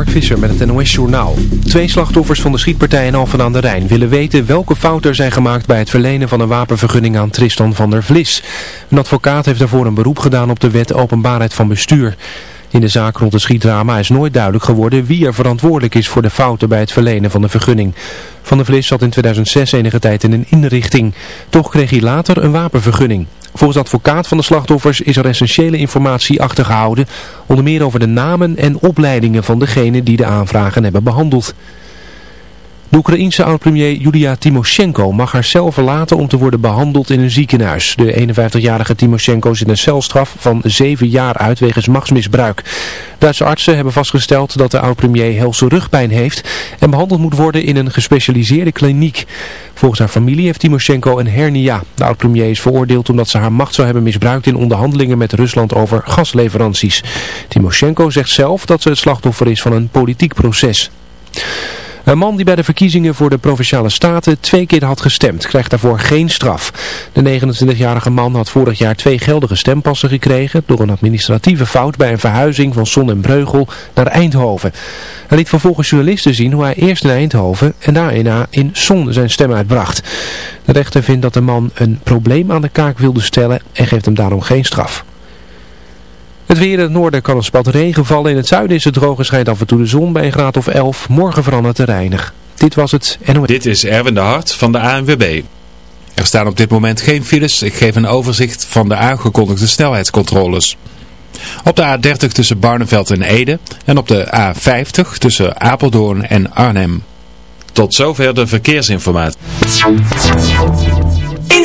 Mark Visser met het NOS Journaal. Twee slachtoffers van de schietpartij in Alphen aan de Rijn willen weten welke fouten er zijn gemaakt bij het verlenen van een wapenvergunning aan Tristan van der Vlis. Een advocaat heeft daarvoor een beroep gedaan op de wet openbaarheid van bestuur. In de zaak rond het schietdrama is nooit duidelijk geworden wie er verantwoordelijk is voor de fouten bij het verlenen van de vergunning. Van der Vlis zat in 2006 enige tijd in een inrichting. Toch kreeg hij later een wapenvergunning. Volgens advocaat van de slachtoffers is er essentiële informatie achtergehouden, onder meer over de namen en opleidingen van degenen die de aanvragen hebben behandeld. De Oekraïense oud-premier Julia Timoshenko mag haarzelf verlaten om te worden behandeld in een ziekenhuis. De 51-jarige Timoshenko zit een celstraf van 7 jaar uit wegens machtsmisbruik. Duitse artsen hebben vastgesteld dat de oud-premier helse rugpijn heeft en behandeld moet worden in een gespecialiseerde kliniek. Volgens haar familie heeft Timoshenko een hernia. De oud-premier is veroordeeld omdat ze haar macht zou hebben misbruikt in onderhandelingen met Rusland over gasleveranties. Timoshenko zegt zelf dat ze het slachtoffer is van een politiek proces. Een man die bij de verkiezingen voor de Provinciale Staten twee keer had gestemd, krijgt daarvoor geen straf. De 29-jarige man had vorig jaar twee geldige stempassen gekregen door een administratieve fout bij een verhuizing van Son en Breugel naar Eindhoven. Hij liet vervolgens journalisten zien hoe hij eerst in Eindhoven en daarna in Son zijn stem uitbracht. De rechter vindt dat de man een probleem aan de kaak wilde stellen en geeft hem daarom geen straf. Het weer in het noorden kan een spat regen vallen. In het zuiden is het droog en schijnt af en toe de zon bij een graad of 11. Morgen verandert het reinig. Dit was het NOS. Dit is Erwin de Hart van de ANWB. Er staan op dit moment geen files. Ik geef een overzicht van de aangekondigde snelheidscontroles. Op de A30 tussen Barneveld en Ede en op de A50 tussen Apeldoorn en Arnhem. Tot zover de verkeersinformatie. In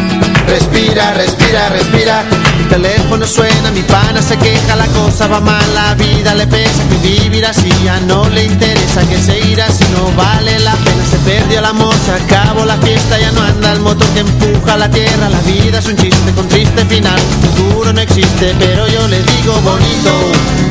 Respira, respira, respira. Mi teléfono suena, mi pana se queja La cosa va mal, la vida le pesa Que vivir así ya no le interesa Que se irá si no vale la pena Se perdió el amor, se acabó la fiesta Ya no anda el motor que empuja la tierra La vida es un chiste con triste final Futuro no existe, pero yo le digo bonito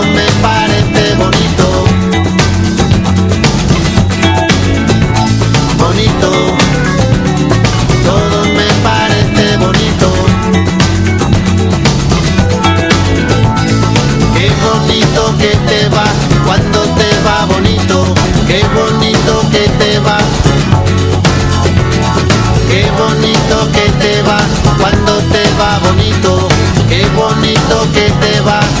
bonito que te va.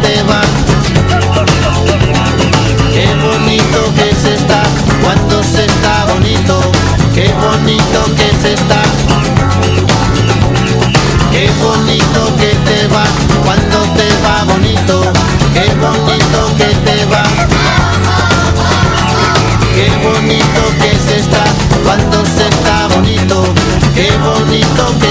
bonito que se está cuando se está bonito. Qué bonito que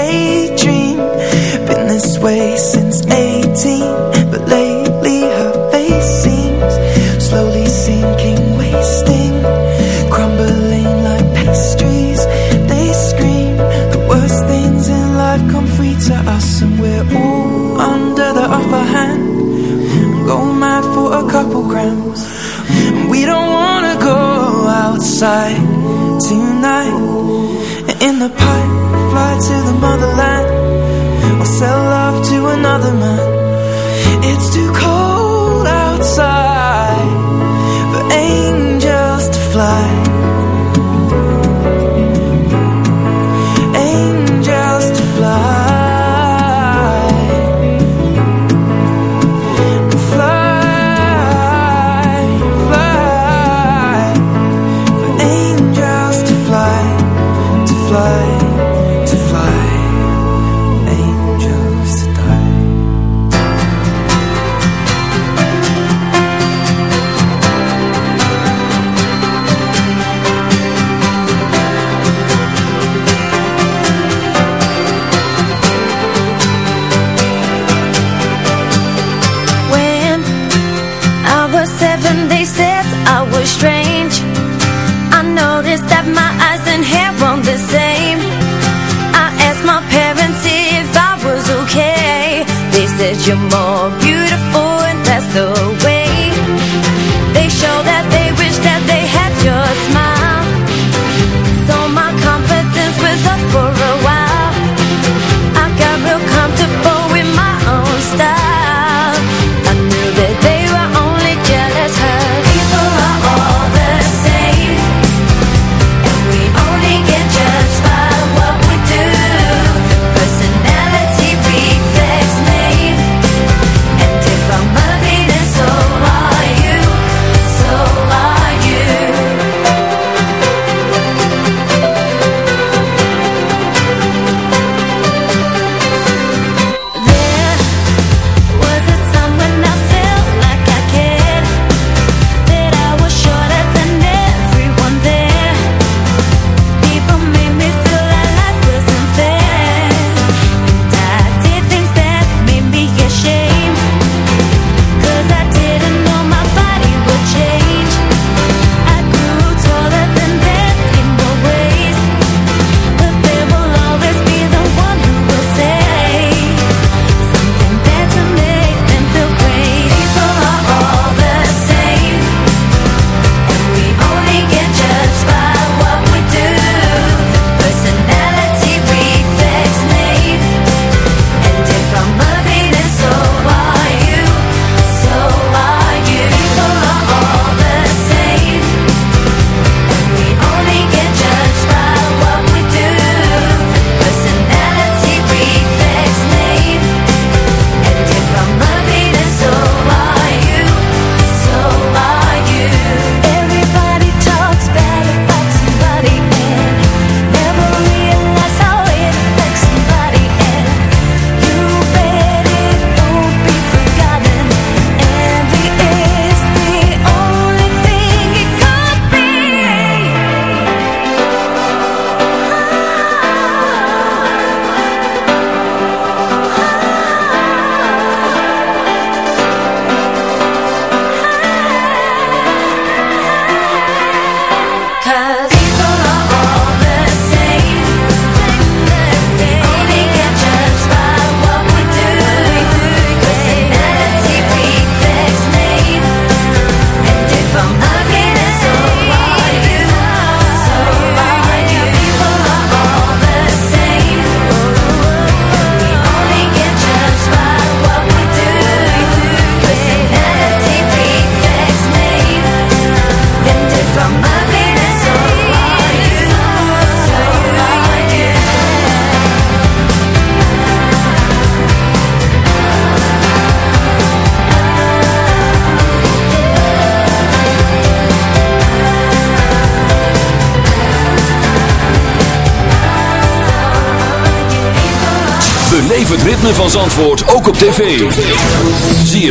The man. your mom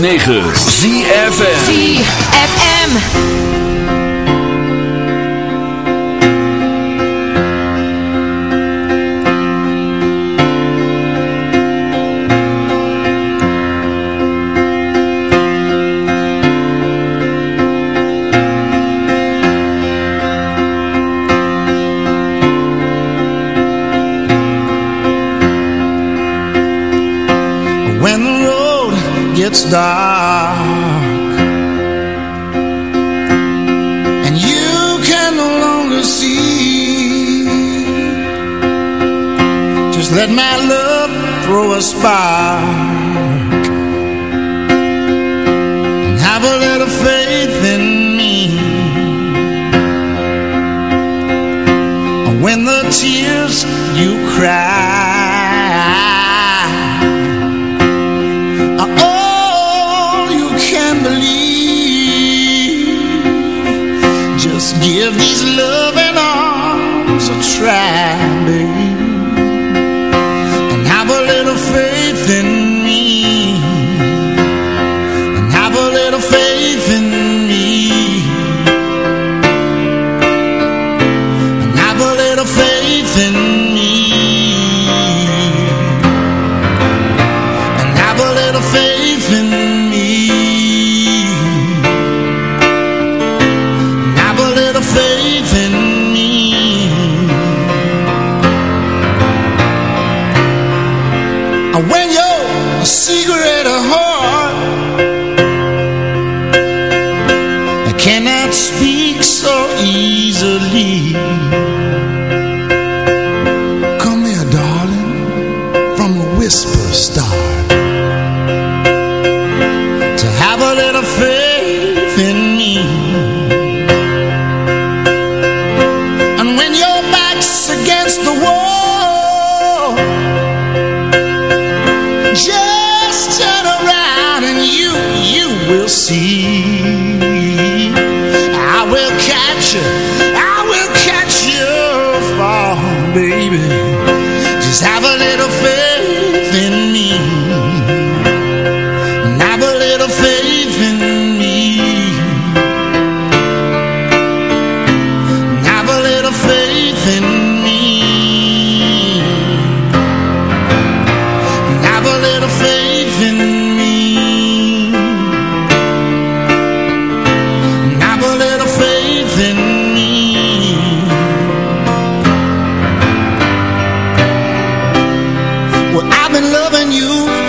9. Give these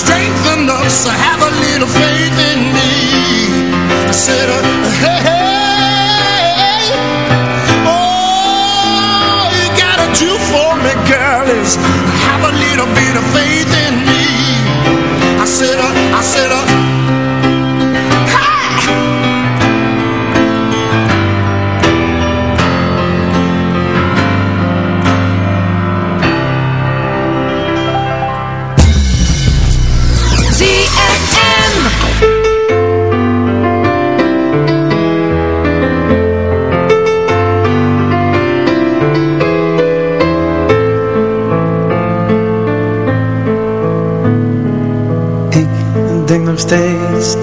strength enough to have a little faith in me. I said, uh, hey, hey, all you gotta do for me, girl, is have a little bit of faith in me. I said, uh, I said,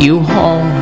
you home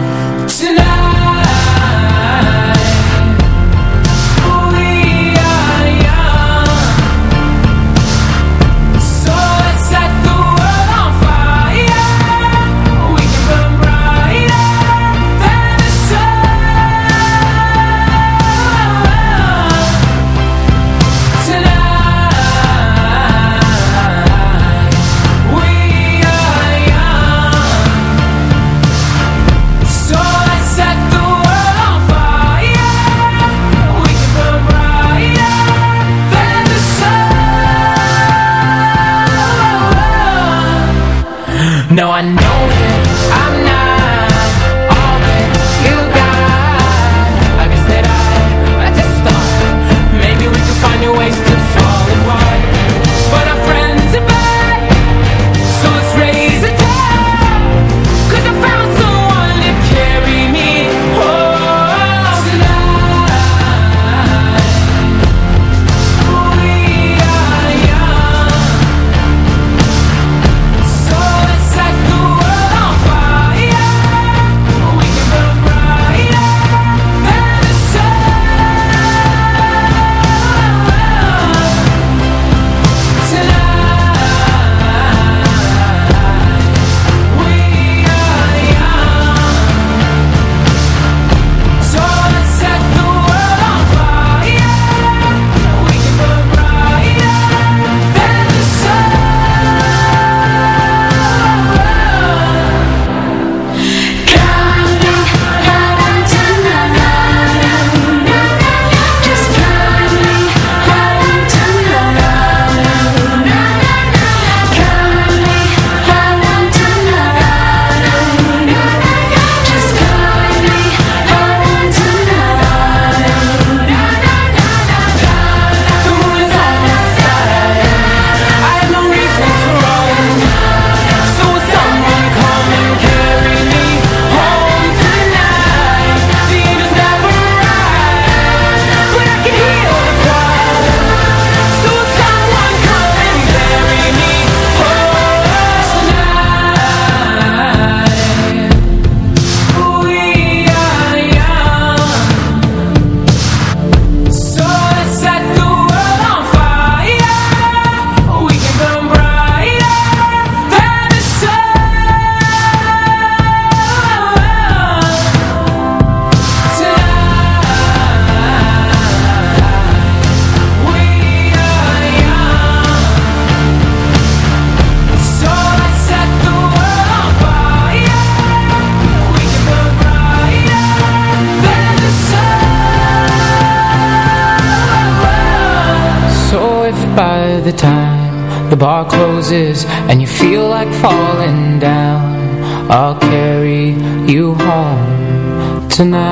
tonight.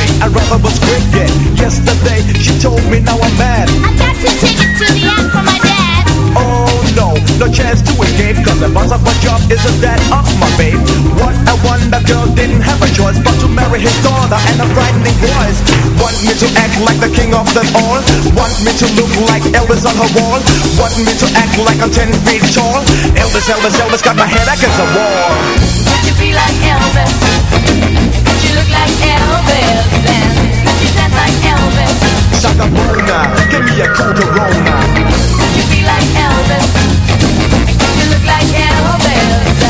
Ballet. I'd rather was cricket. Yesterday she told me now I'm mad. I got your ticket to the end for my dad. Oh no, no chance to escape. Cause the boss of a job isn't that of my babe. What a wonder girl didn't have a choice but to marry his daughter and a frightening voice. Want me to act like the king of them all? Want me to look like Elvis on her wall? Want me to act like I'm 10 feet tall? Elvis, Elvis, Elvis got my head against the wall. Could you be like Elvis? Corona. You be like Elvis. You look like Elvis.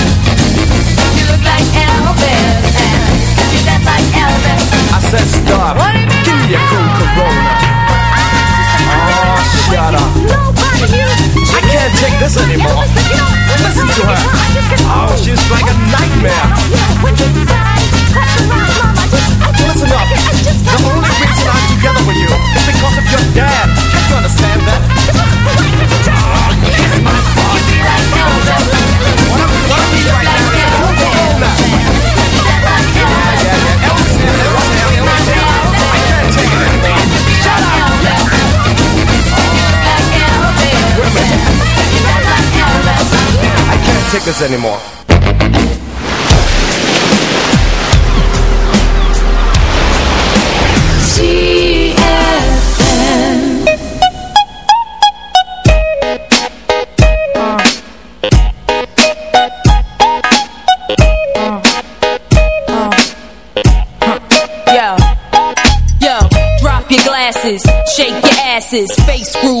Like Elvis. And you dance like Elvis. I said stop, What do you mean give me a cool Corona. Oh, shut up. I can't take this anymore. Listen to her. Oh, she's like a nightmare. This anymore. Yo, yo, drop your glasses, shake your asses, face screwed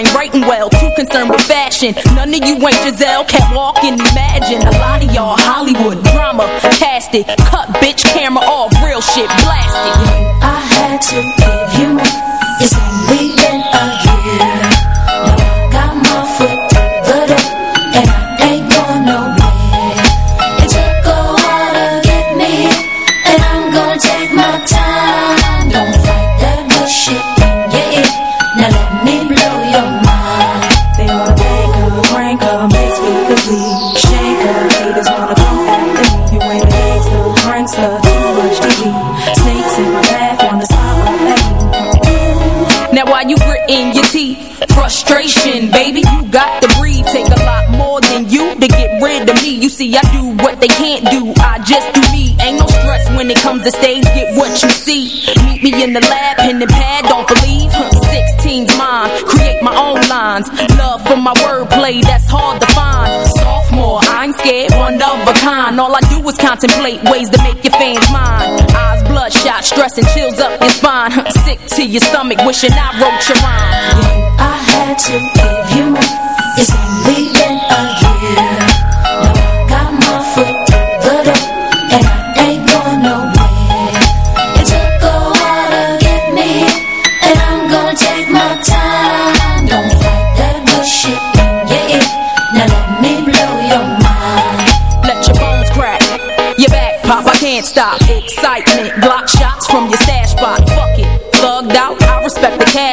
Ain't writing well, too concerned with fashion. None of you ain't Giselle, can't walk and imagine. A lot of y'all Hollywood drama, cast it. Cut bitch camera off, real shit, blast it. I had to me complete. Shake her, haters wanna come after me. You ain't too much. Snakes in my wanna. Now while you gritting your teeth, frustration, baby, you got to breathe. Take a lot more than you to get rid of me. You see, I do what they can't do. I just do me. Ain't no stress when it comes to stage. Get what you see. Meet me in the lab, pen and pad. Don't believe. Huh, 16's mine. Create my own lines. Love for my wordplay. That's scared. One of a kind. All I do is contemplate ways to make your fans mine. Eyes bloodshot, stress and chills up your spine. Sick to your stomach, wishing I wrote your rhyme. I had to give you only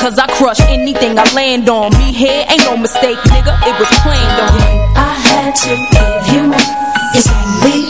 Cause I crush anything I land on. Me here ain't no mistake, nigga. It was planned on. I had to give you more. It's only